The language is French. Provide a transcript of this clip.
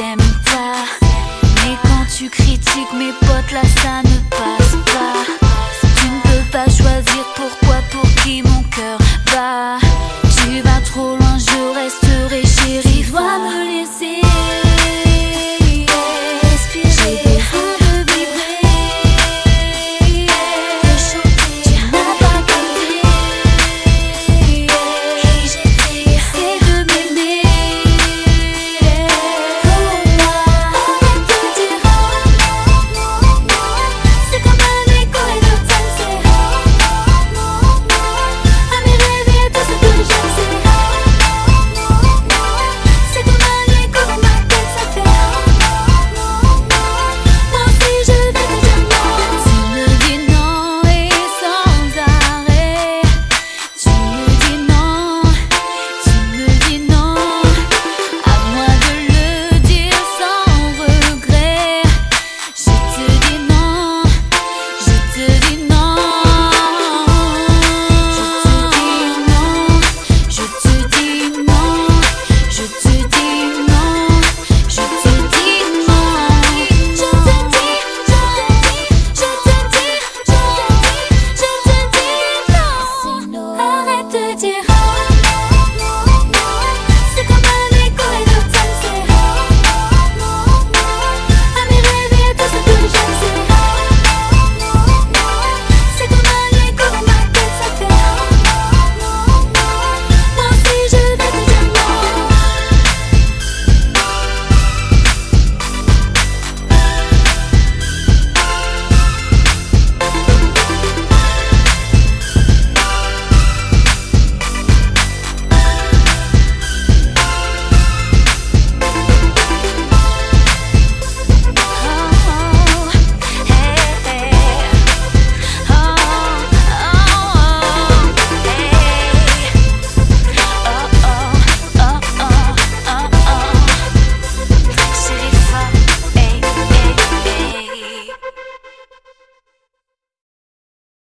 Mais quand tu critiques mes potes là ça ne passe pas. Tu ne peux pas choisir pour toi